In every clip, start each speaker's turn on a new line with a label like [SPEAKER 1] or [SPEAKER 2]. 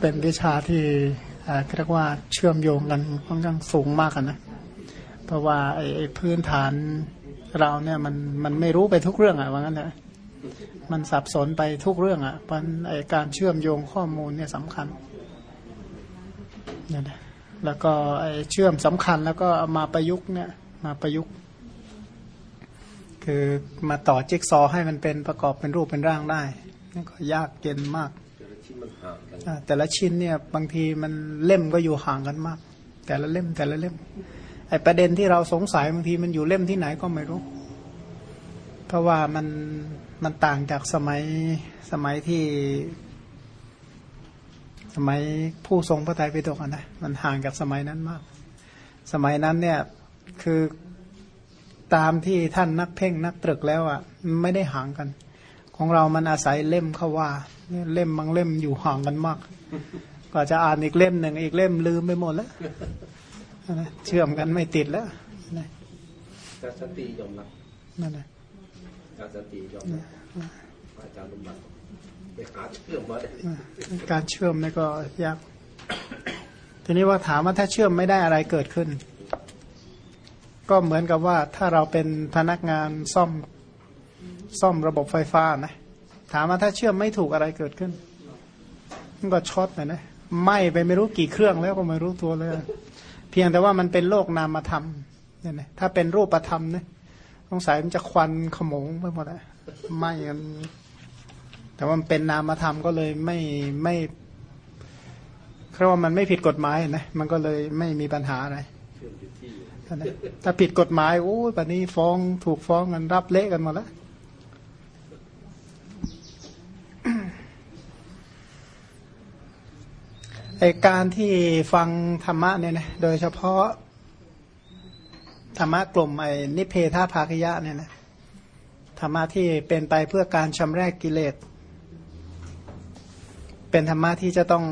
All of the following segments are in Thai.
[SPEAKER 1] เป็นวิชาที่เรียกว่าเชื่อมโยงกันค่อนข้างสูงมากนะ เพราะว่าไอ้พื้นฐานเราเนี่ยมันมันไม่รู้ไปทุกเรื่องอะว่างั้นนะมันสับสนไปทุกเรื่องอะเพราะไอ้การเชื่อมโยงข้อมูลเนี่ยสำคัญนี่นะแล้วก็ไอ้เชื่อมสำคัญแล้วก็มาประยุกต์เนี่ยมาประยุกต์ คือมาต่อจิ๊กซอให้มันเป็นประกอบเป็นรูปเป็นร่างได้นี่ก็ยากเย็นมาก แต่ละชิ้นเนี่ยบางทีมันเล่มก็อยู่ห่างกันมาก แต่ละเล่มแต่ละเล่มไอประเด็นที่เราสงสัยบางทีมันอยู่เล่มที่ไหนก็ไม่รู้ เพราะว่ามันมันต่างจากสมัยสมัยที่ สมัยผู้ทรงพระไตรปิฎกนะมันห่างจากสมัยนั้นมาก สมัยนั้นเนี่ยคือตามที่ท่านนักเพ่งนักตรึกแล้วอะ ไม่ได้ห่างกัน ของเรามันอาศัยเล่มเขาว่า เล่มบางเล่มอยู่ห่างกันมากก็จะอ่านอีกเล่มหนึ่งอีกเล่มลืมไปหมดแล้วเชื่อมกันไม่ติดแล้ว
[SPEAKER 2] การสติยอมรับ
[SPEAKER 1] นั่นแหละ
[SPEAKER 2] การสติยอมรับอาจารย์ลุงบัตไปหาเชื่อมมา
[SPEAKER 1] การเชื่อมนี่ก็ยากทีนี้ว่าถามว่าถ้าเชื่อมไม่ได้อะไรเกิดขึ้น ก็เหมือนกับว่าถ้าเราเป็นพนักงานซ่อม ซ่อมระบบไฟฟ้านะ ถามว่าถ้าเชื่อมไม่ถูกอะไรเกิดขึ้น มันก็ช็อตนะนะไหมไปไม่รู้กี่เครื่องแล้วก็ไม่รู้ตัวเลย เพียงแต่ว่ามันเป็นโลกนามธรรมเนี่ยนะถ้าเป็นรูปธรรมเนี่ยสงสัยมันจะควันขมงไปหมดอะไหมกันแต่ว่ามันเป็นนามธรรมก็เลยไม่ไม่เพราะว่ามันไม่ผิดกฎหมายนะมันก็เลยไม่มีปัญหาอะไรถ้าผิดกฎหมายโอ้ยแบบนี้ฟ้องถูกฟ้องกันรับเละกันหมดแล้ว ไอการที่ฟังธรรมะเนี่ยนะโดยเฉพาะธรรมะกลุ่มไอนิเพทาภาคยะเนี่ยนะธรรมะที่เป็นไปเพื่อการชำระกิเลส เป็นธรรมะที่จะต้อง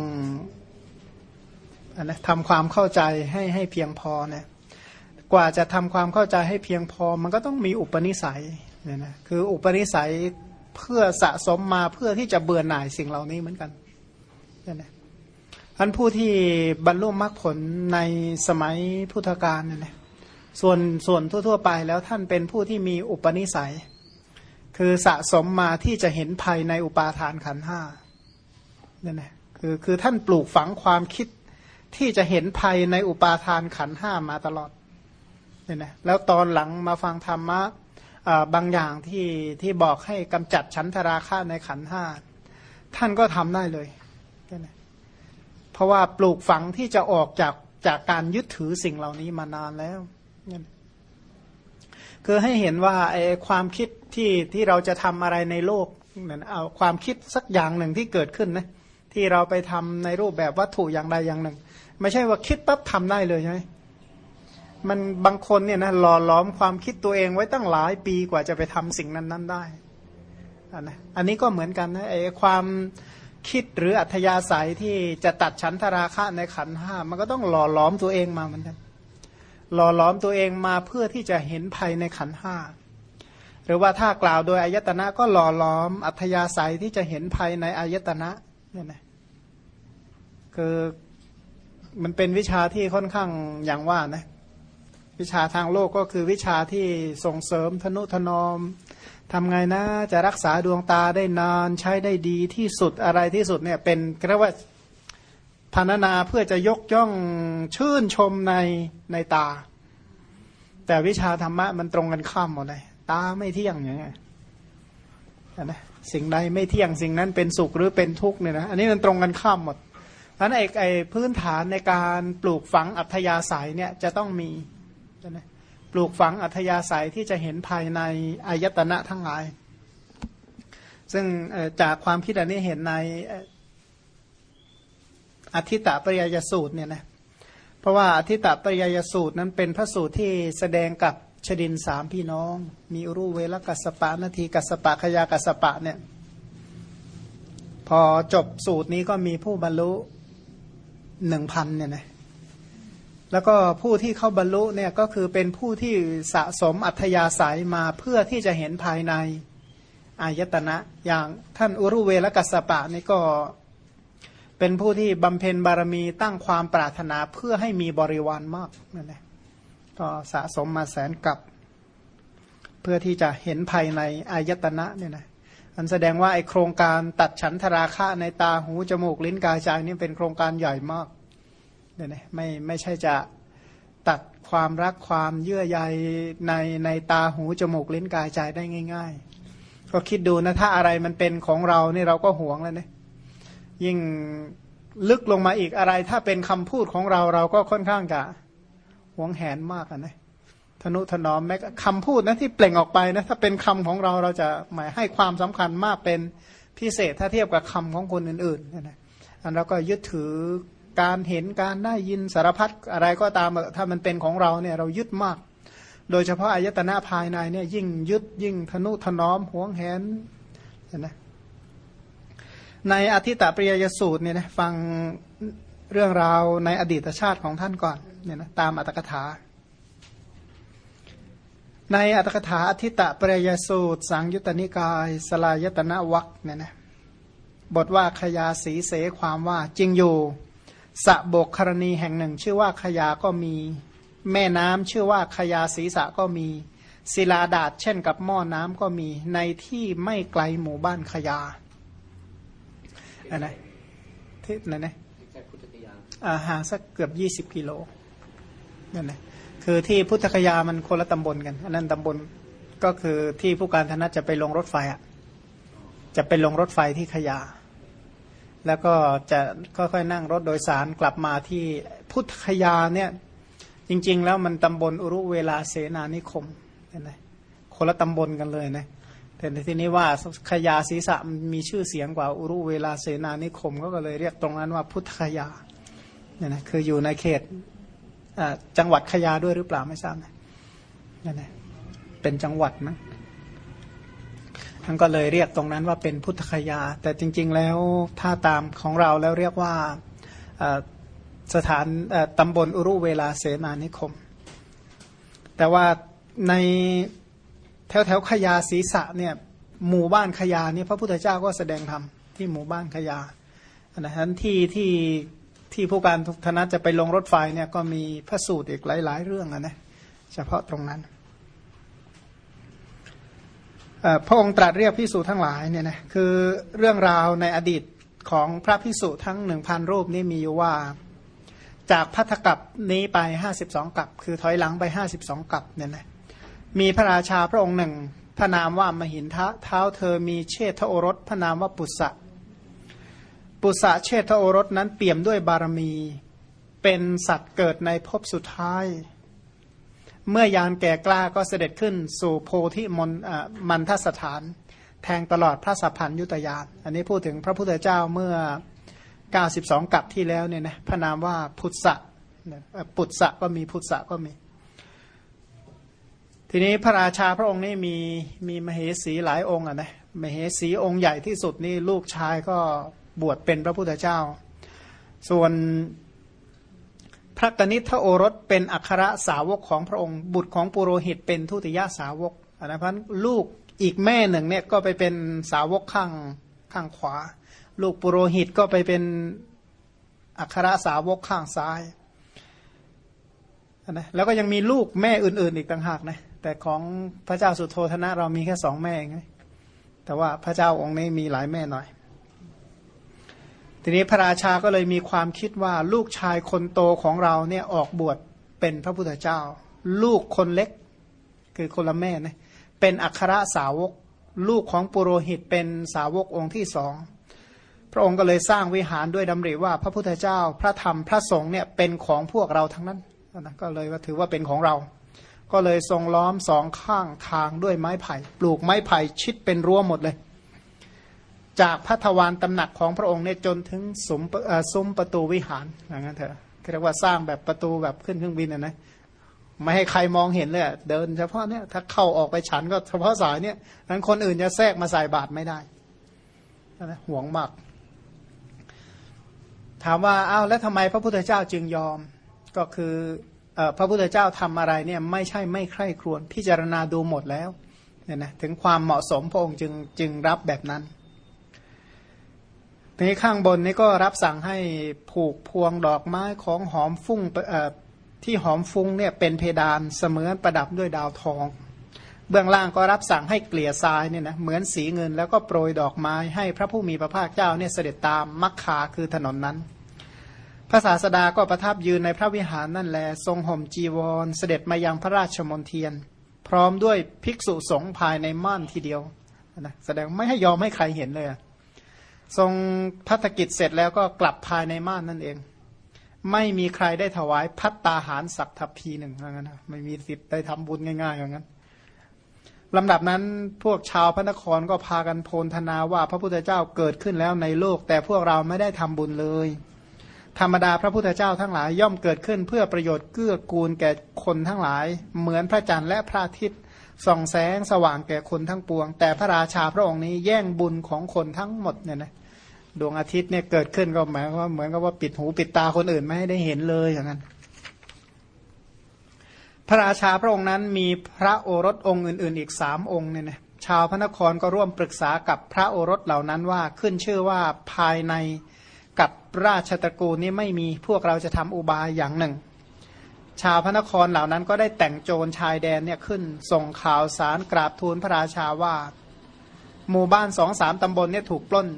[SPEAKER 1] อนนะทำความเข้าใจให้ให้เพียงพอเนี่ยกว่าจะทำความเข้าใจให้เพียงพอ มันก็ต้องมีอุปนิสัยเนี่ยนะคืออุปนิสัยเพื่อสะสมมาเพื่อที่จะเบื่อหน่ายสิ่งเหล่านี้เหมือนกันเนี่ยนะ อันผู้ที่บรรลุมรรคผลในสมัยพุทธกาลเนี่ยนะส่วนส่วนทั่ว ๆ ไปแล้วท่านเป็นผู้ที่มีอุปนิสัย คือสะสมมาที่จะเห็นภัยในอุปาทานขันห้าเนี่ยนะคือคือท่านปลูกฝังความคิดที่จะเห็นภัยในอุปาทานขันห้ามาตลอดเนี่ยนะแล้วตอนหลังมาฟังธรรมะบางอย่างที่ที่บอกให้กำจัดชั้นทราคะในขันห้าท่านก็ทำได้เลย เพราะว่าปลูกฝังที่จะออกจากจากการยึดถือสิ่งเหล่านี้มานานแล้วคือให้เห็นว่าไอ้ความคิดที่ที่เราจะทำอะไรในโลกเนี่ยเอาความคิดสักอย่างหนึ่งที่เกิดขึ้นนะที่เราไปทำในรูปแบบวัตถุอย่างใดอย่างหนึ่ง ไม่ใช่ว่าคิดปั๊บทำได้เลยใช่ไหมมันบางคนเนี่ยนะหล่อล้อมความคิดตัวเองไว้ตั้งหลายปีกว่าจะไปทำสิ่งนั้น ๆ ได้อันนะอันนี้ก็เหมือนกันนะไอ้ความ คิดหรืออัธยาศัยที่จะตัดชั้นทราคะในขันห้ามันก็ต้องหล่อล้อมตัวเองมาเหมือนกันหล่อล้อมตัวเองมาเพื่อที่จะเห็นภัยในขันห้าหรือว่าถ้ากล่าวโดยอายตนะก็หล่อล้อมอัธยาศัยที่จะเห็นภัยในอายตนะเนี่ยนะคือมันเป็นวิชาที่ค่อนข้างอย่างว่านะวิชาทางโลกก็คือวิชาที่ส่งเสริมทนุถนอม ทำไงนะจะรักษาดวงตาได้นานใช้ได้ดีที่สุดอะไรที่สุดเนี่ยเป็นเรียกว่าพันนาเพื่อจะยกย่องชื่นชมในในตา แต่วิชาธรรมะมันตรงกันข้ามหมดเลยตาไม่เที่ยงอย่างเงี้ยนะสิ่งใดไม่เที่ยงสิ่งนั้นเป็นสุขหรือเป็นทุกข์เนี่ยนะอันนี้มันตรงกันข้ามหมดเพราะนั้นไอ้ไอ้พื้นฐานในการปลูกฝังอัธยาศัยเนี่ยจะต้องมีนะ ปลูกฝังอัธยาศัยที่จะเห็นภายในอายตนะทั้งหลาย ซึ่งจากความคิดอันนี้เห็นในอธิตะปริยยสูตรเนี่ยนะเพราะว่าอธิตะปริยยสูตรนั้นเป็นพระสูตรที่แสดงกับชดินสามพี่น้อง มีรุเวลกัสปะนาทีกัสปะขยากัสปะเนี่ยพอจบสูตรนี้ก็มีผู้บรรลุหนึ่งพันเนี่ยนะ แล้วก็ผู้ที่เข้าบรรลุเนี่ยก็คือเป็นผู้ที่สะสมอัธยาศัยมาเพื่อที่จะเห็นภายในอายตนะอย่างท่านอุรุเวลกัสปะนี่ก็เป็นผู้ที่บำเพ็ญบารมีตั้งความปรารถนาเพื่อให้มีบริวารมากนั่นแหละก็สะสมมาแสนกับ เพื่อที่จะเห็นภายในอายตนะเนี่ยนะอันแสดงว่าไอโครงการตัดฉันทราคะในตาหูจมูกลิ้นกายใจนี่เป็นโครงการใหญ่มาก เนี่ยนะไม่ไม่ใช่จะตัดความรักความเยื่อใยในในตาหูจมูกลิ้นกายใจได้ง่าย ๆ ก็คิดดูนะถ้าอะไรมันเป็นของเราเนี่ยเราก็หวงแล้วเนี่ยยิ่งลึกลงมาอีกอะไร ถ้าเป็นคำพูดของเราเราก็ค่อนข้างจะหวงแหนมากนะทนุถนอมแม้คำพูดนะที่เปล่งออกไปนะถ้าเป็นคำของเราเราจะหมายให้ความสำคัญมากเป็นพิเศษถ้าเทียบกับคำของคนอื่นๆนะอันเราก็ยึดถือ การเห็นการได้ยินสารพัดอะไรก็ตามถ้ามันเป็นของเราเนี่ยเรายึดมาก โดยเฉพาะอายตนะภายในเนี่ยยิ่งยึดยิ่งทนุถนอมหวงแหนเห็นไหในอธิตปริยสูตรเนี่ยนะฟังเรื่องราวในอดีตชาติของท่านก่อนเนี่ยนะตามอัตถกถา ในอัตถกถาอธิตปริยสูตร สังยุตติกาย สลายตนะวักเนี่ยนะบทว่าขยาสีเสความว่าจริงอยู่ สะโบกครณีแห่งหนึ่ง ชื่อว่าขยาก็มี แม่น้ำชื่อว่าขยาศีสะก็มี ศิลาดาษเช่นกับหม้อน้ำก็มีในที่ไม่ไกลหมู่บ้านขยาอันไหนที่ไหนไหนอ่าหางสักเกือบยี่สิบกิโลนั่นแหละคือที่พุทธคยามันคนละตำบลกันอันนั้นตำบลก็คือที่ผู้การธนัตจะไปลงรถไฟอะจะไปลงรถไฟที่ขยา แล้วก็จะค่อยๆนั่งรถโดยสารกลับมาที่พุทธคยาเนี่ยจริง ๆ แล้วมันตำบลอุรุเวลาเสนานิคมเห็นไหมคนละตำบลกันเลยนะแต่ในที่นี้ว่าขยาศีรษะมีชื่อเสียงกว่าอุรุเวลาเสนานิคมก็เลยเรียกตรงนั้นว่าพุทธคยาเนี่ยนะคืออยู่ในเขตจังหวัดขยาด้วยหรือเปล่าไม่ทราบนะนั่นแหละเป็นจังหวัดมั้ง ท่านก็เลยเรียกตรงนั้นว่าเป็นพุทธคยา แต่จริง ๆ แล้วถ้าตามของเราแล้วเรียกว่าสถานตำบลอุรุเวลาเสนานิคม แต่ว่าในแถวแถวขยาศีสะเนี่ยหมู่บ้านขยานี่พระพุทธเจ้าก็แสดงธรรมที่หมู่บ้านขยาอันนั้นที่ที่ที่ผู้การทุกธนัจะไปลงรถไฟเนี่ยก็มีพระสูตรอีกหลาย ๆ เรื่องนะเฉพาะตรงนั้น พระองค์ตรัสเรียกพิสูจทั้งหลายเนี่ยนะคือเรื่องราวในอดีตของพระพิสุทั้งหนึ่งพันรูปนี้มีอยู่ว่า จากพัทธกับนี้ไปห้าสิบสองกับ คือถอยหลังไปห้าสิบสองกับเนี่ยนะมีพระราชาพระองค์หนึ่ง พระนามว่ามหินทะเท้าเธอมีเชษฐโอรส พระนามว่าปุษะปุษะเชษฐโอรสนั้นเปี่ยมด้วยบารมี เป็นสัตว์เกิดในภพสุดท้าย เมื่อยานแก่กล้าก็เสด็จขึ้นสู่โพธิมนมันทสถาน แทงตลอดพระสัพพัญยุตยาน อันนี้พูดถึงพระพุทธเจ้าเมื่อ 92 กับที่แล้วเนี่ยนะพระนามว่าพุทธะปุตสะก็มีพุทธะก็มี ทีนี้พระราชาพระองค์นี้มีมีมเหสีหลายองค์อะนะมเหสีองค์ใหญ่ที่สุดนี่ลูกชายก็บวชเป็นพระพุทธเจ้า ส่วน ระกนิษฐโอรสเป็นอัครสาวกของพระองค์ บุตรของปุโรหิตเป็นทุติยสาวกนะพันลูกอีกแม่หนึ่งเนี่ยก็ไปเป็นสาวกข้างข้างขวา ลูกปุโรหิตก็ไปเป็นอัครสาวกข้างซ้ายนะแล้วก็ยังมีลูกแม่อื่น ๆ อีกต่างหากนะแต่ของพระเจ้าสุโธธนะเรามีแค่สองแม่ไงแต่ว่าพระเจ้าองค์นี้มีหลายแม่หน่อย ทีนี้พระราชาก็เลยมีความคิดว่าลูกชายคนโตของเราเนี่ยออกบวชเป็นพระพุทธเจ้า ลูกคนเล็กคือคนละแม่นะเป็นอัครสาวก ลูกของปุโรหิตเป็นสาวกองค์ที่สองพระองค์ก็เลยสร้างวิหารด้วยดำริว่าพระพุทธเจ้าพระธรรมพระสงฆ์เนี่ยเป็นของพวกเราทั้งนั้นนะก็เลยว่าถือว่าเป็นของเรา ก็เลยทรงล้อมสองข้างทางด้วยไม้ไผ่ ปลูกไม้ไผ่ชิดเป็นรั้วหมดเลย จากพัทวานตำหนักของพระองค์เนี่ยจนถึงสมซุ้มประตูวิหารอย่างนั้นเถอะเรียกว่าสร้างแบบประตูแบบขึ้นเครื่องบินนะนะไม่ให้ใครมองเห็นเลยเดินเฉพาะเนี่ยถ้าเข้าออกไปฉันก็เฉพาะสายเนี่ยนั้นคนอื่นจะแทรกมาใส่บาตรไม่ได้นะห่วงมาก ถามว่าอ้าวแล้วทำไมพระพุทธเจ้าจึงยอม ก็คือพระพุทธเจ้าทำอะไรเนี่ยไม่ใช่ไม่ใคร่ครวญพิจารณาดูหมดแล้วเนี่ยนะถึงความเหมาะสมพระองค์จึงจึงรับแบบนั้น นี้ข้างบนนี้ก็รับสั่งให้ผูกพวงดอกไม้ของหอมฟุ้งที่หอมฟุ้งเนี่ยเป็นเพดานเสมือนประดับด้วยดาวทอง เบื้องล่างก็รับสั่งให้เกลี่ยทรายเนี่ยนะเหมือนสีเงินแล้วก็โปรยดอกไม้ให้พระผู้มีพระภาคเจ้าเนี่ยเสด็จตามมักคาคือถนนนั้นพระศาสดาก็ประทับยืนในพระวิหารนั่นแล ทรงห่มจีวร เสด็จมายังพระราชมนเทียน พร้อมด้วยภิกษุสงฆ์ภายในม่านทีเดียวนะแสดงไม่ให้ยอมให้ใครเห็นเลย ทรงพัฒกิจเสร็จแล้วก็กลับภายในม่านนั่นเอง ไม่มีใครได้ถวายพัตตาหารสักทัพพีหนึ่งเท่านั้นนะไม่มีสิทธิ์ได้ทำบุญง่ายๆอย่างนั้นลำดับนั้นพวกชาวพระนครก็พากันโพลธนาว่าพระพุทธเจ้าเกิดขึ้นแล้วในโลก แต่พวกเราไม่ได้ทำบุญเลย ธรรมดาพระพุทธเจ้าทั้งหลายย่อมเกิดขึ้นเพื่อประโยชน์เกื้อกูลแก่คนทั้งหลาย เหมือนพระจันทร์และพระอาทิตย์ ส่องแสงสว่างแก่คนทั้งปวง แต่พระราชาพระองค์นี้แย่งบุญของคนทั้งหมดเนี่ยนะดวงอาทิตย์เนี่ยเกิดขึ้นก็หมายว่าเหมือนกับว่าปิดหูปิดตาคนอื่นไม่ให้ได้เห็นเลยอย่างนั้น พระราชาพระองค์นั้นมีพระโอรสองค์อื่น ๆ อีกสามองค์เนี่ยนะชาวพระนครก็ร่วมปรึกษากับพระโอรสเหล่านั้นว่าขึ้นชื่อว่าภายในกับราชตระกูลนี้ไม่มีพวกเราจะทำอุบายอย่างหนึ่ง ชาวพระนครเหล่านั้นก็ได้แต่งโจรชายแดนเนี่ยขึ้น ส่งข่าวสารกราบทูลพระราชาว่า หมู่บ้านสองสามตำบลเนี่ยถูกปล้น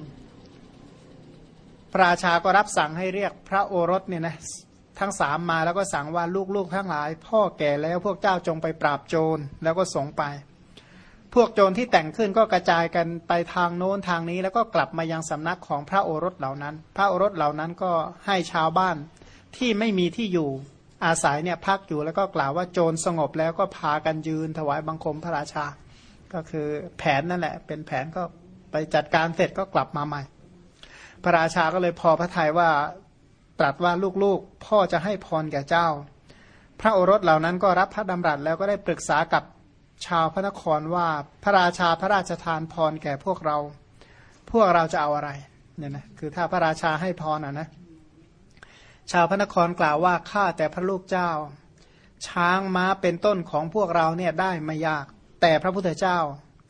[SPEAKER 1] พระราชาก็รับสั่งให้เรียกพระโอรสเนี่ยนะทั้งสามมาแล้วก็สั่งว่าลูกๆทั้งหลาย พ่อแก่แล้วพวกเจ้าจงไปปราบโจรแล้วก็ส่งไป พวกโจรที่แต่งขึ้นก็กระจายกันไปทางโน้นทางนี้ แล้วก็กลับมายังสำนักของพระโอรสเหล่านั้น พระโอรสเหล่านั้นก็ให้ชาวบ้านที่ไม่มีที่อยู่ อาศัยเนี่ยพักอยู่แล้วก็กล่าวว่าโจรสงบแล้วก็พากันยืนถวายบังคมพระราชา ก็คือแผนนั่นแหละ เป็นแผนก็ไปจัดการเสร็จก็กลับมาใหม่ พระราชาก็เลยพอพระทัยว่าตรัสว่าลูกๆ พ่อจะให้พรแก่เจ้า พระโอรสเหล่านั้นก็รับพระดำรัสแล้วก็ได้ปรึกษากับชาวพระนครว่าพระราชาพระราชทานพรแก่พวกเรา พวกเราจะเอาอะไรเนี่ยนะคือถ้าพระราชาให้พรอะนะ ชาวพระนครกล่าวว่าข้าแต่พระลูกเจ้า ช้างม้าเป็นต้นของพวกเราเนี่ยได้ไม่ยาก แต่พระพุทธเจ้า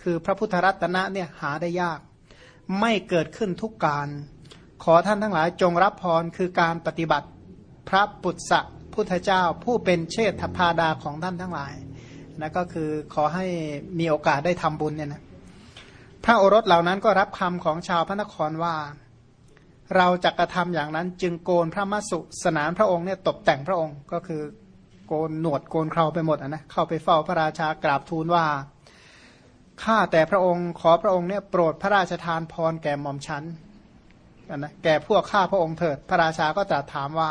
[SPEAKER 1] คือพระพุทธรัตนะเนี่ยหาได้ยาก ไม่เกิดขึ้นทุกการ ขอท่านทั้งหลายจงรับพรคือการปฏิบัติ พระปุตสะพุทธเจ้า ผู้เป็นเชษฐพาดาของท่านทั้งหลายนะก็คือขอให้มีโอกาสได้ทำบุญเนี่ยนะพระโอรสเหล่านั้นก็รับคำของชาวพระนครว่า เราจะกระทำอย่างนั้นจึงโกนพระมัสุสนานพระองค์เนี่ยตกแต่งพระองค์ก็คือโกนหนวดโกนเคราไปหมดนะเข้าไปเฝ้าพระราชากราบทูลว่าข้าแต่พระองค์ขอพระองค์เนี่ยโปรดพระราชทานพรแก่หม่อมฉันนะแก่พวกข้าพระองค์เถิด พระราชาก็ตรัสถามว่า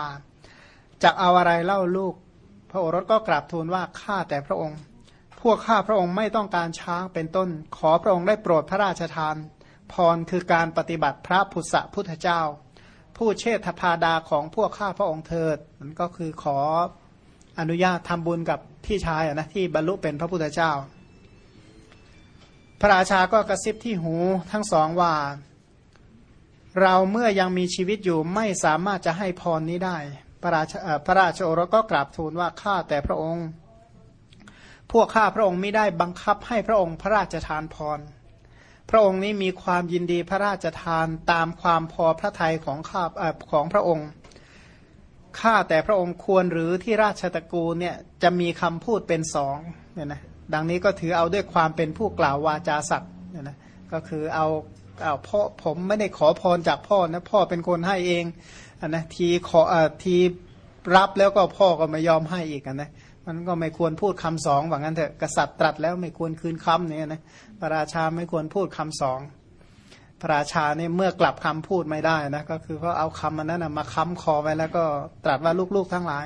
[SPEAKER 1] จะเอาอะไรเล่าลูก พระโอรสก็กราบทูลว่าข้าแต่พระองค์ พวกข้าพระองค์ไม่ต้องการช้างเป็นต้น ขอพระองค์ได้โปรดพระราชทาน พรคือการปฏิบัติพระพุทธพุทธเจ้า ผู้เชษฐพาดาของพวกข้าพระองค์เถิดมันก็คือขออนุญาตทำบุญกับพี่ชายนะที่บรรลุเป็นพระพุทธเจ้า พระราชาก็กระซิบที่หูทั้งสองว่า เราเมื่อยังมีชีวิตอยู่ไม่สามารถจะให้พรนี้ได้ พระราชพระราชโอรสก็กราบทูลว่าข้าแต่พระองค์ พวกข้าพระองค์ไม่ได้บังคับให้พระองค์พระราชทานพร พระองค์นี้มีความยินดีพระราชทานตามความพอพระทัยของข้าของพระองค์ ข้าแต่พระองค์ควรหรือที่ราชตระกูลเนี่ยจะมีคำพูดเป็นสองเนี่ยนะดังนี้ก็ถือเอาด้วยความเป็นผู้กล่าววาจาสัตว์เนี่ยนะก็คือเอาเอาพ่อผมไม่ได้ขอพรจากพ่อนะพ่อเป็นคนให้เองอนนะทีขออทีรับแล้วก็พ่อก็ไม่ยอมให้อีกอนนะ มันก็ไม่ควรพูดคำสองว่างั้นเถอะกษัตริย์ตรัสแล้วไม่ควรคืนคำเนี่ยนะพระราชาไม่ควรพูดคำสองพระราชาเนี่ยเมื่อกลับคำพูดไม่ได้นะก็คือเขาเอาคำมันนั้นนะมาค้ำคอไว้แล้วก็ตรัสว่าลูกๆทั้งหลาย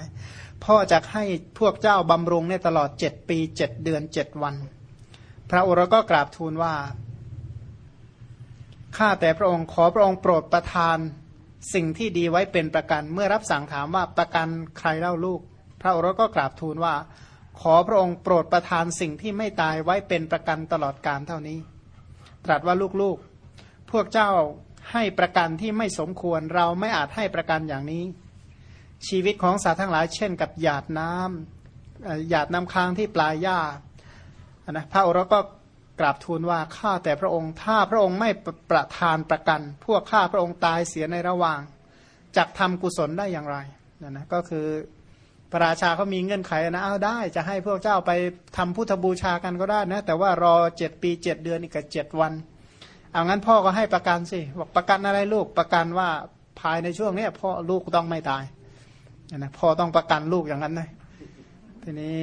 [SPEAKER 1] พ่อจะให้พวกเจ้าบำรุงเนี่ยตลอดเจ็ดปีเจ็ดเดือนเจ็ดวัน พระโอรสก็กราบทูลว่าข้าแต่พระองค์ขอพระองค์โปรดประทานสิ่งที่ดีไว้เป็นประกัน เมื่อรับสั่งถามว่าประกันใครเล่าลูก พระโอรสก็กราบทูลว่า ขอพระองค์โปรดประทานสิ่งที่ไม่ตายไว้เป็นประกันตลอดการเท่านี้ ตรัสว่าลูกๆ พวกเจ้าให้ประกันที่ไม่สมควรเราไม่อาจให้ประกันอย่างนี้ ชีวิตของสัตว์ทั้งหลายเช่นกับหยาดน้ำหยาดน้ำค้างที่ปลายหญ้านะพระโอรสก็กราบทูลว่าข้าแต่พระองค์ถ้าพระองค์ไม่ประทานประกัน พวกข้าพระองค์ตายเสียในระหว่างจักทำกุศลได้อย่างไรนั่นนะก็คือ พระราชาเขามีเงื่อนไขนะเอาได้ จะให้พวกเจ้าไปทำพุทธบูชากันก็ได้นะ แต่ว่ารอเจ็ดปีเจ็ดเดือนอีกเจ็ดวันเอางั้นพ่อก็ให้ประกันสิบอกประกันอะไรลูกประกันว่าภายในช่วงนี้พ่อลูกต้องไม่ตายนะพ่อต้องประกันลูกอย่างนั้นนะทีนี้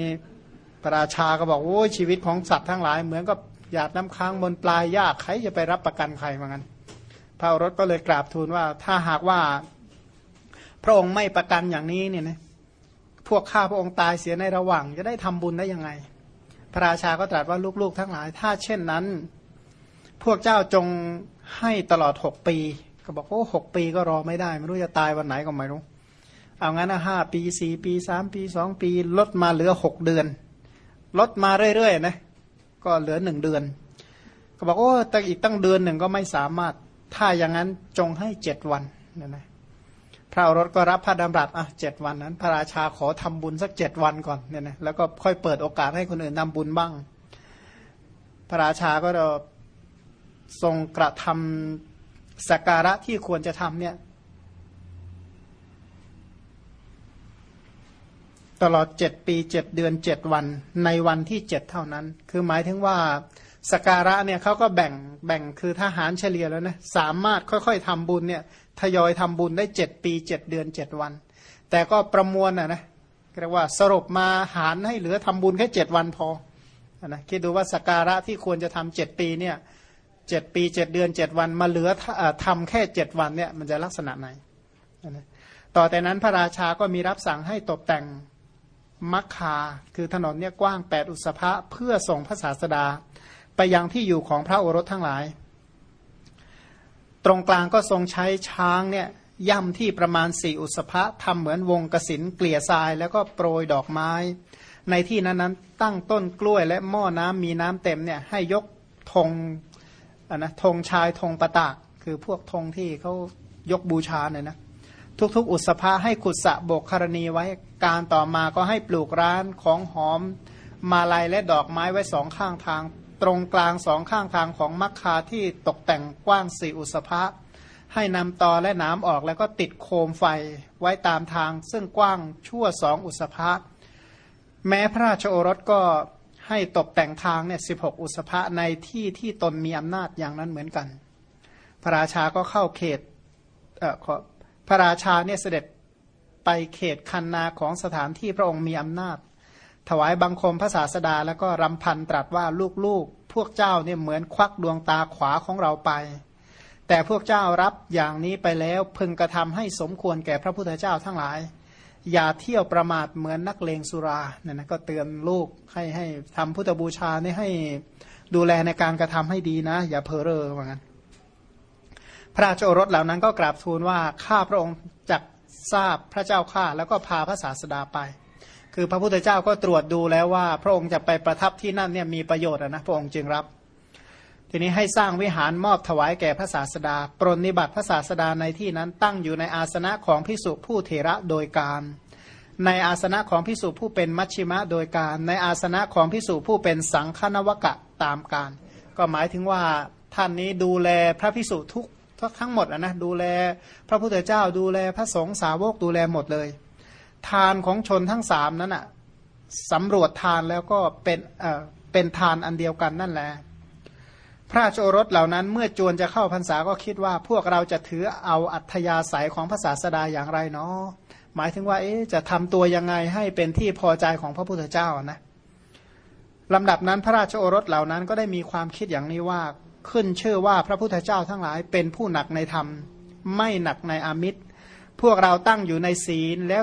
[SPEAKER 1] พระราชาก็บอกโอ้ยชีวิตของสัตว์ทั้งหลาย เหมือนกับหยาดน้ำค้างบนปลายยากใครจะไปรับประกันใครมือนกันพระรถก็เลยกราบทูลว่าถ้าหากว่า พระองค์ไม่ประกันอย่างนี้เนี่ยนะ พวกข้าพระองค์ตายเสียในระหว่าง จะได้ทำบุญได้ยังไง พระราชาก็ตรัสว่าลูกๆ ทั้งหลาย ถ้าเช่นนั้น พวกเจ้าจงให้ตลอดหกปี ก็บอกโอ้หกปีก็รอไม่ได้ ไม่รู้จะตายวันไหนก็ไม่รู้ เอางั้นนะห้าปีสี่ปีสามปีสองปี ลดมาเหลือหกเดือน ลดมาเรื่อยๆนะก็เหลือหนึ่งเดือน ก็บอกโอ้แต่อีกตั้งเดือนหนึ่งก็ไม่สามารถ ถ้าอย่างนั้นจงให้เจ็ดวันนะนะ ระรถก็รับพระดำรัสอะเจ็ดวันนั้น พระราชาขอทำบุญสักเจ็ดวันก่อนเนี่ยนะแล้วก็ค่อยเปิดโอกาสให้คนอื่นทาบุญบ้าง พระราชาก็ทรงกระทำสักการะที่ควรจะทำเนี่ย ตลอดเจ็ดปีเจ็ดเดือนเจ็ดวันในวันที่เจ็ดเท่านั้น คือหมายถึงว่า สการะเนี่ยเขาก็แบ่งแบ่งคือทหารเฉลี่ยแล้วนะสามารถค่อยๆทำบุญเนี่ยทยอยทำบุญได้เจ็ดปีเจ็ดเดือนเจ็ดวัน แต่ก็ประมวลนะนะเรียกว่าสรุปมาหารให้เหลือทำบุญแค่เจ็ดวันพอนะคิดดูว่าสการะที่ควรจะทำเจ็ดปีเนี่ยเจ็ดปีเจ็ดเดือนเจ็ดวันมาเหลือทำแค่เจ็ดวันเนี่ยมันจะลักษณะไหนนะต่อแต่นั้นพระราชาก็มีรับสั่งให้ตกแต่งมัคคา คือถนนเนี่ยกว้างแปดอุสภะเพื่อส่งพระศาสดา ไปยังที่อยู่ของพระโอรสทั้งหลาย ตรงกลางก็ทรงใช้ช้างเนี่ยย่ำที่ประมาณสี่อุสภะทำเหมือนวงกสินเกลี่ยทราย แล้วก็โปรยดอกไม้ ในที่นั้นนั้นตั้งต้นกล้วยและหม้อน้ำมีน้ำเต็มเนี่ยให้ยกธงนะธงชายธงประตาก คือพวกธงที่เขายกบูชาเนี่ยนะทุกๆ อุสภะให้ขุดสะบกคารณีไว้การต่อมาก็ให้ปลูกร้านของหอมมาลัยและดอกไม้ไว้สองข้างทาง ตรงกลางสองข้างทางของมัคคาที่ตกแต่งกว้างสี่อุสภะให้นำตอและน้ำออกแล้วก็ติดโคมไฟไว้ตามทาง ซึ่งกว้างชั่วสองอุสภะแม้พระราชโอรสก็ให้ตกแต่งทางเนี่ยสิบหกอุสภะในที่ที่ตนมีอำนาจอย่างนั้นเหมือนกัน พระราชาก็เข้าเขตเอ่อพระราชาเนี่ยเสด็จไปเขตคันนาของสถานที่พระองค์มีอำนาจ ถวายบังคมพระศาสดา แล้วก็รำพันตรัสว่าลูกๆ พวกเจ้าเนี่ยเหมือนควักดวงตาขวาของเราไป แต่พวกเจ้ารับอย่างนี้ไปแล้วพึงกระทำให้สมควรแก่พระพุทธเจ้าทั้งหลาย อย่าเที่ยวประมาทเหมือนนักเลงสุราเนี่ยนะก็เตือนลูกให้ให้ทำพุทธบูชานี่ให้ดูแลในการกระทำให้ดีนะ อย่าเพ้อเร่อว่างั้นพระราชโอรสเหล่านั้นก็กราบทูลว่าข้าพระองค์จักทราบพระเจ้าข้าแล้วก็พาพระศาสดาไป คือพระพุทธเจ้าก็ตรวจดูแล้วว่า พระองค์จะไปประทับที่นั่นเนี่ยมีประโยชน์นะพระองค์จึงรับ ทีนี้ให้สร้างวิหารมอบถวายแก่พระศาสดา ปรนนิบัติพระศาสดาในที่นั้นตั้งอยู่ในอาสนะของพิสุผู้เถระโดยการ ในอาสนะของพิสุผู้เป็นมัชชิมะโดยการ ในอาสนะของพิสุผู้เป็นสังฆนวกะตามการ ก็หมายถึงว่าท่านนี้ดูแลพระพิสุทุกทั้งหมดนะดูแลพระพุทธเจ้าดูแลพระสงฆ์สาวกดูแลหมดเลย ทานของชนทั้งสามนั้นอะสำรวจทานแล้วก็เป็นเอ่อเป็นทานอันเดียวกันนั่นแหละพระโจรสเหล่านั้นเมื่อจวนจะเข้าพรรษาก็คิดว่า พวกเราจะถือเอาอัธยาศัยของภาษาสดาอย่างไรเนาะหมายถึงว่าเอ๊จะทำตัวยังไงให้เป็นที่พอใจของพระพุทธเจ้านะลำดับนั้นพระราชโอรสเหล่านั้นก็ได้มีความคิดอย่างนี้ว่าขึ้นชื่อว่าพระพุทธเจ้าทั้งหลายเป็นผู้หนักในธรรม ไม่หนักในอามิตร พวกเราตั้งอยู่ในศีลแล้ว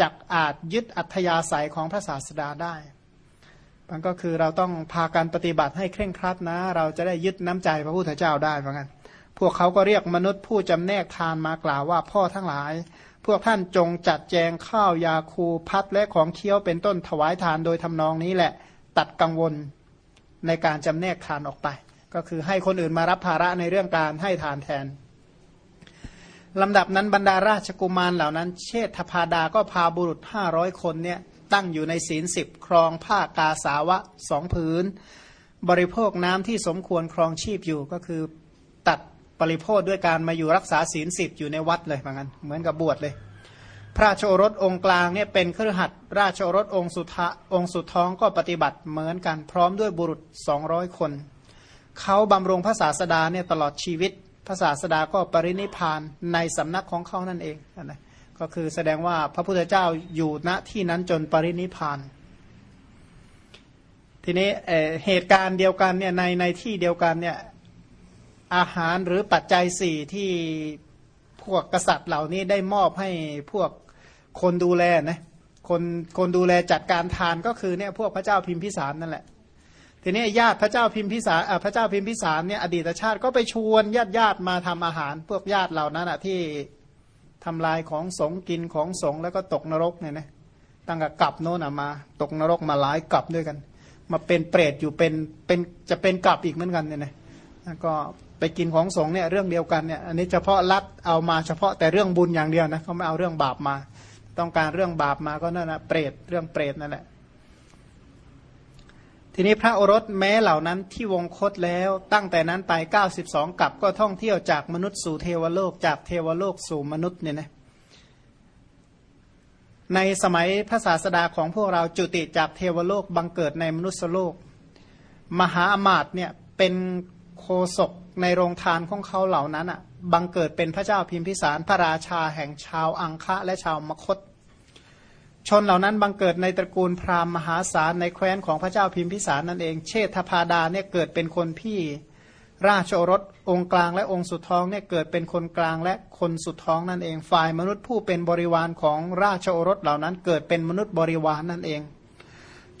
[SPEAKER 1] จักอาจยึดอัธยาศัยของพระศาสดาได้ มันก็คือเราต้องพาการปฏิบัติให้เคร่งครัดนะ เราจะได้ยึดน้ำใจพระพุทธเจ้าได้เหมือนกันพวกเขาก็เรียกมนุษย์ผู้จำแนกทานมากล่าวว่าพ่อทั้งหลาย พวกท่านจงจัดแจงข้าวยาคูพัดและของเคี้ยวเป็นต้นถวายทานโดยทำนองนี้แหละ ตัดกังวลในการจำแนกทานออกไป ก็คือให้คนอื่นมารับภาระในเรื่องการให้ทานแทน ลำดับนั้นบรรดาราชกุมารเหล่านั้น เชษฐพาดาก็พาบุรุษห้าร้อยคนเนี่ยตั้งอยู่ในศีลสิบครองผ้ากาสาวะสองผืน บริโภคน้ำที่สมควรครองชีพอยู่ก็คือตัดปริโภคด้วยการมาอยู่รักษาศีลสิบอยู่ในวัดเลยเหมือนกันเหมือนกับบวชเลย พระราชโอรสองค์กลางเนี่ยเป็นเครือขัดราชโอรสองค์สุทะองค์สุดท้องก็ปฏิบัติเหมือนกันพร้อมด้วยบุรุษสองร้อยคน เขาบำรุงพระศาสดาเนี่ยตลอดชีวิต พระศาสดาก็ปรินิพานในสำนักของเขานั่นเองนะก็คือแสดงว่าพระพุทธเจ้าอยู่ณที่นั้นจนปรินิพาน ทีนี้เเหตุการณ์เดียวกันเนี่ยในในที่เดียวกันเนี่ยอาหารหรือปัจจัยสี่ที่พวกกษัตริย์เหล่านี้ได้มอบให้พวกคนดูแลนะคนคนดูแลจัดการทานก็คือเนี่ยพวกพระเจ้าพิมพิสารนั่นแหละ ทีนี้ญาติพระเจ้าพิมพิสารพระเจ้าพิมพิสารเนี่ยอดีตชาติก็ไปชวนญาติญาติมาทำอาหารพวกญาติเหล่านั้นอะที่ทำลายของสงกินของสงแล้วก็ตกนรกเนี่ยนะตั้งแต่กลับโน่นมา ตกนรกมาหลายกลับด้วยกัน มาเป็นเปรตอยู่เป็นเป็นจะเป็นกลับอีกเหมือนกันเนี่ยนะก็ไปกินของสงเนี่ยเรื่องเดียวกันเนี่ยอันนี้เฉพาะรัดเอามาเฉพาะแต่เรื่องบุญอย่างเดียวนะเขาไม่เอาเรื่องบาปมา ต้องการเรื่องบาปมาก็นั่นนะเปรตเรื่องเปรตนั่นแหละ ทีนี้พระโอรสแม้เหล่านั้นที่วงคตแล้ว ตั้งแต่นั้นไป92กับก็ท่องเที่ยวจากมนุษย์สู่เทวโลกจากเทวโลกสู่มนุษย์เนี่ยนะในสมัยพระศาสดาของพวกเราจุติจากเทวโลกบังเกิดในมนุษยโลก มหาอมาตย์เนี่ยเป็นโคศกในโรงทานของเขาเหล่านั้นอะบังเกิดเป็นพระเจ้าพิมพิสารพระราชาแห่งชาวอังคะและชาวมคต ชนเหล่านั้นบังเกิดในตระกูลพราหมณ์มหาศาลในแคว้นของพระเจ้าพิมพิสารนั่นเอง เชษฐพาดาเนี่ยเกิดเป็นคนพี่ ราชโอรสองค์กลางและองค์สุดท้องเนี่ยเกิดเป็นคนกลางและคนสุดท้องนั่นเอง ฝ่ายมนุษย์ผู้เป็นบริวารของราชโอรสเหล่านั้น เกิดเป็นมนุษย์บริวารนั่นเอง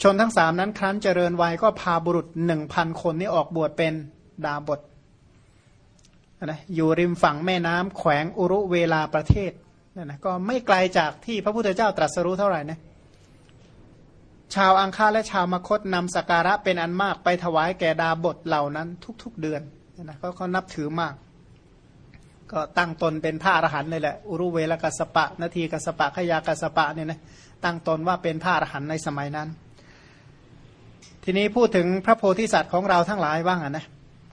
[SPEAKER 1] ชนทั้งสามนั้นครั้นเจริญวัยก็พาบุรุษหนึ่งพันคนนี้ออกบวชเป็นดาบทนะอยู่ริมฝั่งแม่น้ำแขวงอุรุเวลาประเทศ นั่นนะก็ไม่ไกลจากที่พระพุทธเจ้าตรัสรู้เท่าไหร่นะชาวอังคาและชาวมคตนำสการะเป็นอันมากไปถวายแก่ดาบทเหล่านั้น ทุก ๆ เดือนนะเขาเขานับถือมาก ก็ตั้งตนเป็นพระอรหันต์เลยแหละอุรุเวลกัสปะ นาทีกัสปะขยากัสปะเนี่ยนะตั้งตนว่าเป็นพระอรหันต์ในสมัยนั้น ทีนี้พูดถึงพระโพธิสัตว์ของเราทั้งหลายบ้างนะ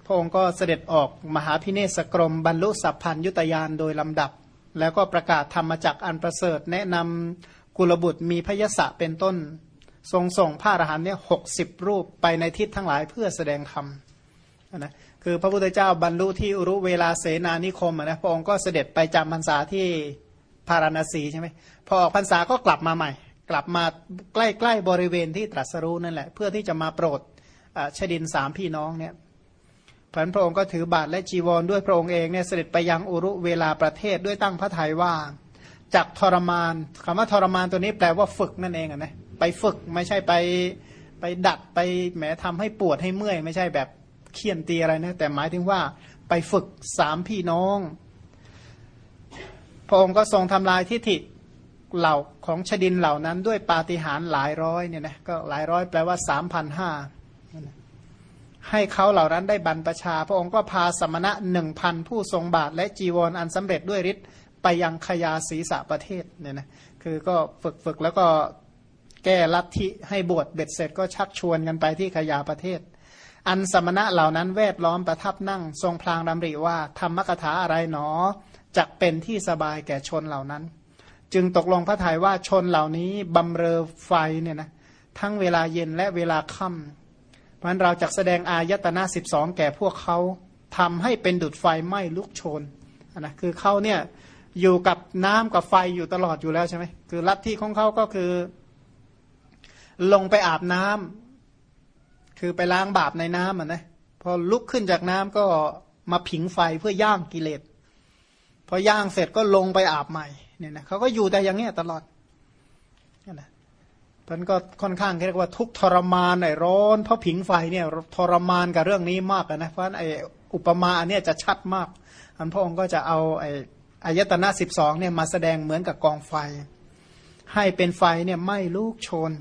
[SPEAKER 1] พระองค์ก็เสด็จออกมหาพิเนศกรมบรรลุสัพพัญยุตยานโดยลำดับ แล้วก็ประกาศธรรมจักอันประเสริฐ แนะนำกุลบุตรมีพยศะเป็นต้น ทรงส่งพระอรหันต์เนี่ยหกสิบรูปไปในทิศทั้งหลายเพื่อแสดงธรรมนะคือพระพุทธเจ้าบรรลุที่อุรุเวลาเสนานิคมนะพระองค์ก็เสด็จไปจำพรรษาที่พาราณสีใช่ไหมพอออกพรรษาก็กลับมาใหม่ กลับมาใกล้ๆบริเวณที่ตรัสรู้นั่นแหละ เพื่อที่จะมาโปรดชดินสามพี่น้องเนี่ย พันพระองค์ก็ถือบาทและจีวรด้วยพระองค์เองเนี่ยเสด็จไปยังอุรุเวลาประเทศด้วยตั้งพระทัยว่าจากทรมานคำว่าทรมานตัวนี้แปลว่าฝึกนั่นเองนะไปฝึกไม่ใช่ไปไปดัดไปแหมทำให้ปวดให้เมื่อย ไม่ใช่แบบเคี่ยนตีอะไรนะแต่หมายถึงว่าไปฝึกสามพี่น้อง พระองค์ก็ทรงทำลายทิฏฐิเหล่าของชดินเหล่านั้นด้วยปาฏิหาริย์หลายร้อยเนี่ยนะก็หลายร้อยแปลว่าสามพันห้า ให้เขาเหล่านั้นได้บรรพชา พระองค์ก็พาสมณะหนึ่งพันผู้ทรงบาทและจีวรออันสำเร็จด้วยฤทธิ์ไปยังขยาศีสะประเทศเนี่ยนะคือก็ฝึกฝึกแล้วก็แก้ลัทธิให้บวชเบ็ดเสร็จก็ชักชวนกันไปที่ขยาประเทศ อันสมณะเหล่านั้นแวดล้อมประทับนั่ง ทรงพลางดำริว่าธรรมกถาอะไรหนอจะเป็นที่สบายแก่ชนเหล่านั้น จึงตกลงพระทัยว่าชนเหล่านี้บำเรอไฟเนี่ยนะทั้งเวลาเย็นและเวลาค่ำ เพราะเราจะแสดงอายตนะสิบสองแก่พวกเขาทำให้เป็นดุดไฟไหม้ลุกโชนนะคือเขาเนี่ยอยู่กับน้ำกับไฟอยู่ตลอดอยู่แล้วใช่ไหมคือลัทธิของเขาก็คือ ลงไปอาบน้ำคือไปล้างบาปในน้ำอะนะพอลุกขึ้นจากน้ำก็มาผิงไฟเพื่อย่างกิเลสพอย่างเสร็จก็ลงไปอาบใหม่เนี่ยนะเขาก็อยู่แต่อย่างเงี้ยตลอด ท่านก็ค่อนข้างเรียกว่าทุกทรมานไอ้ร้อนเพราะผิงไฟเนี่ยทรมานกับเรื่องนี้มากนะเพราะไอ้อุปมาอันนี้จะชัดมากอันพระองค์ก็จะเอาไอ้อายตนะสิบสองเนี่ยมาแสดงเหมือนกับกองไฟ ให้เป็นไฟเนี่ยไม่ลุกโชน